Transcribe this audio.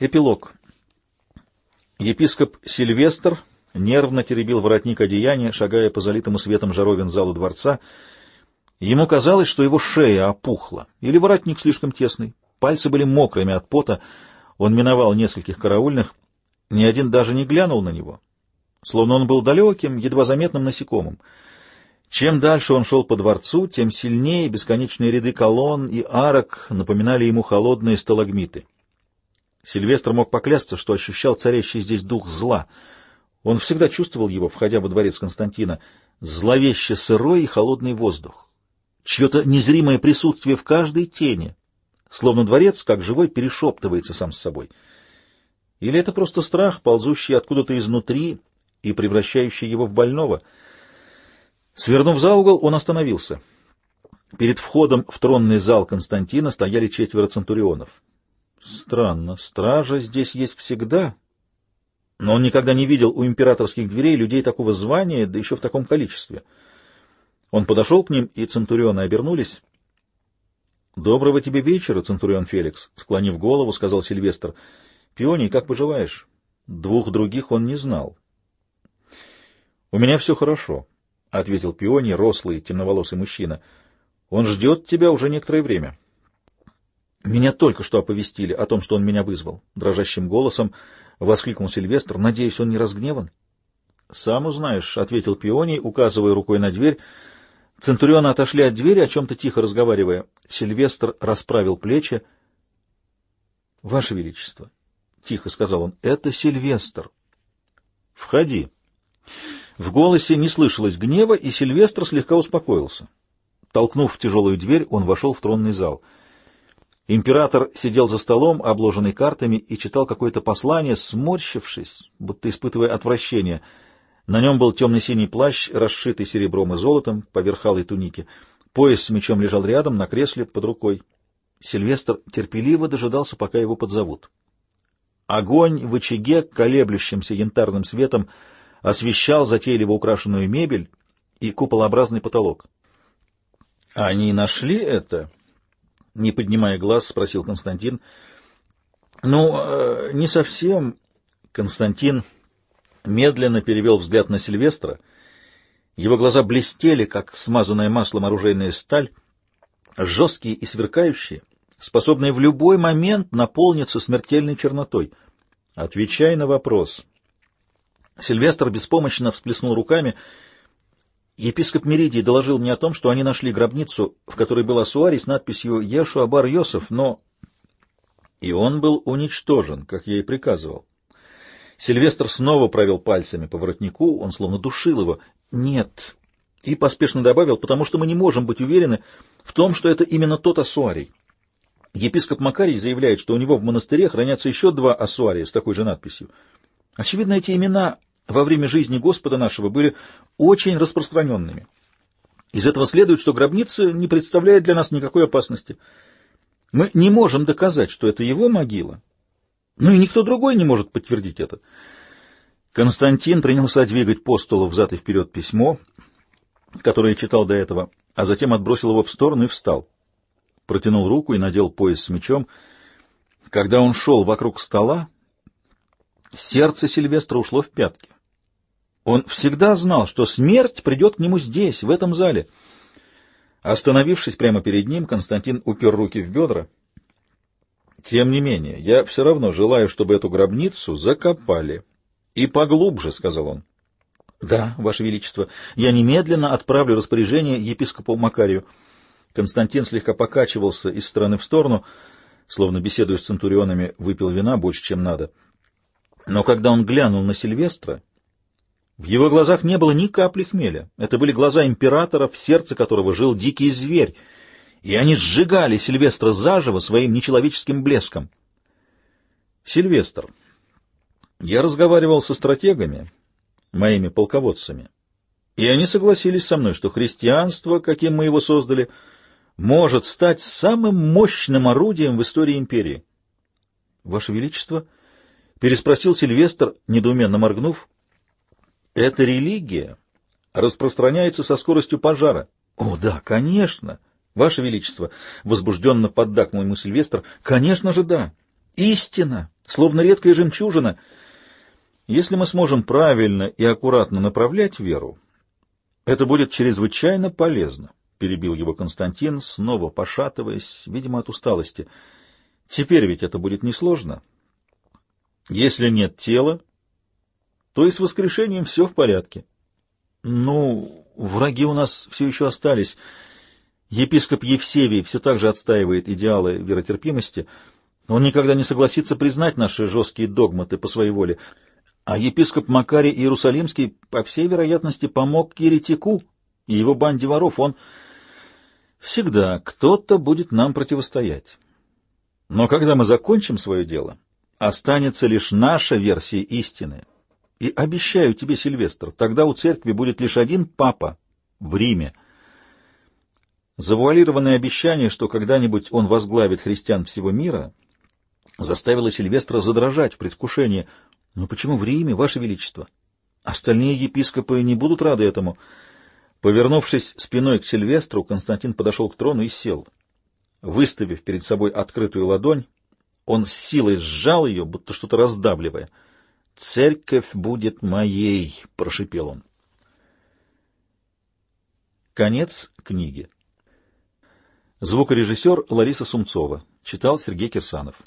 Эпилог. Епископ Сильвестр нервно теребил воротник одеяния, шагая по залитому светом жаровин залу дворца. Ему казалось, что его шея опухла, или воротник слишком тесный. Пальцы были мокрыми от пота. Он миновал нескольких караульных. Ни один даже не глянул на него, словно он был далеким, едва заметным насекомым. Чем дальше он шел по дворцу, тем сильнее бесконечные ряды колонн и арок напоминали ему холодные сталагмиты. Сильвестр мог поклясться, что ощущал царящий здесь дух зла. Он всегда чувствовал его, входя во дворец Константина, зловеще сырой и холодный воздух, чье-то незримое присутствие в каждой тени, словно дворец, как живой, перешептывается сам с собой. Или это просто страх, ползущий откуда-то изнутри и превращающий его в больного? Свернув за угол, он остановился. Перед входом в тронный зал Константина стояли четверо центурионов. Странно, стража здесь есть всегда, но он никогда не видел у императорских дверей людей такого звания, да еще в таком количестве. Он подошел к ним, и центурионы обернулись. — Доброго тебе вечера, центурион Феликс, — склонив голову, сказал Сильвестр. — Пионий, как поживаешь? Двух других он не знал. — У меня все хорошо, — ответил Пионий, рослый, темноволосый мужчина. — Он ждет тебя уже некоторое время. — меня только что оповестили о том, что он меня вызвал. Дрожащим голосом воскликнул Сильвестр. Надеюсь, он не разгневан? — Сам узнаешь, — ответил Пионий, указывая рукой на дверь. Центурионы отошли от двери, о чем-то тихо разговаривая. Сильвестр расправил плечи. — Ваше Величество, — тихо сказал он, — это Сильвестр. — Входи. В голосе не слышалось гнева, и Сильвестр слегка успокоился. Толкнув тяжелую дверь, он вошел в тронный зал — Император сидел за столом, обложенный картами, и читал какое-то послание, сморщившись, будто испытывая отвращение. На нем был темно-синий плащ, расшитый серебром и золотом, поверх алой туники. Пояс с мечом лежал рядом, на кресле, под рукой. Сильвестр терпеливо дожидался, пока его подзовут. Огонь в очаге, колеблющимся янтарным светом, освещал затейливо украшенную мебель и куполообразный потолок. — Они нашли это? Не поднимая глаз, спросил Константин. Ну, э, не совсем. Константин медленно перевел взгляд на Сильвестра. Его глаза блестели, как смазанная маслом оружейная сталь, жесткие и сверкающие, способные в любой момент наполниться смертельной чернотой. Отвечай на вопрос. Сильвестр беспомощно всплеснул руками — Епископ Меридий доложил мне о том, что они нашли гробницу, в которой была суарий с надписью «Ешу Абар Йосеф», но... И он был уничтожен, как я и приказывал. Сильвестр снова провел пальцами по воротнику, он словно душил его. «Нет». И поспешно добавил, потому что мы не можем быть уверены в том, что это именно тот Асуарий. Епископ Макарий заявляет, что у него в монастыре хранятся еще два Асуария с такой же надписью. Очевидно, эти имена во время жизни Господа нашего были очень распространенными. Из этого следует, что гробница не представляет для нас никакой опасности. Мы не можем доказать, что это его могила, но и никто другой не может подтвердить это. Константин принялся двигать по столу взад и вперед письмо, которое читал до этого, а затем отбросил его в сторону и встал. Протянул руку и надел пояс с мечом. Когда он шел вокруг стола, сердце Сильвестра ушло в пятки. Он всегда знал, что смерть придет к нему здесь, в этом зале. Остановившись прямо перед ним, Константин упер руки в бедра. «Тем не менее, я все равно желаю, чтобы эту гробницу закопали. И поглубже», — сказал он. «Да, Ваше Величество, я немедленно отправлю распоряжение епископу Макарию». Константин слегка покачивался из стороны в сторону, словно, беседуя с центурионами, выпил вина больше, чем надо. Но когда он глянул на Сильвестра, в его глазах не было ни капли хмеля. Это были глаза императора, в сердце которого жил дикий зверь, и они сжигали Сильвестра заживо своим нечеловеческим блеском. Сильвестр. Я разговаривал со стратегами, моими полководцами, и они согласились со мной, что христианство, каким мы его создали, может стать самым мощным орудием в истории империи. — Ваше Величество? — переспросил Сильвестр, недоуменно моргнув. Эта религия распространяется со скоростью пожара. — О, да, конечно, Ваше Величество! — возбужденно поддакнул ему Сильвестр. — Конечно же, да. Истина словно редкая жемчужина. Если мы сможем правильно и аккуратно направлять веру, это будет чрезвычайно полезно, — перебил его Константин, снова пошатываясь, видимо, от усталости. Теперь ведь это будет несложно. Если нет тела, то и с воскрешением все в порядке. Ну, враги у нас все еще остались. Епископ Евсевий все так же отстаивает идеалы веротерпимости. Он никогда не согласится признать наши жесткие догматы по своей воле. А епископ Макарий Иерусалимский, по всей вероятности, помог еретику и его банде воров. Он всегда кто-то будет нам противостоять. Но когда мы закончим свое дело, останется лишь наша версия истины. И обещаю тебе, Сильвестр, тогда у церкви будет лишь один папа в Риме. Завуалированное обещание, что когда-нибудь он возглавит христиан всего мира, заставило Сильвестра задрожать в предвкушении — но почему в Риме, Ваше Величество? Остальные епископы не будут рады этому. Повернувшись спиной к Сильвестру, Константин подошел к трону и сел. Выставив перед собой открытую ладонь, он с силой сжал ее, будто что-то раздавливая. «Церковь будет моей!» — прошипел он. Конец книги. Звукорежиссер Лариса Сумцова. Читал Сергей Кирсанов.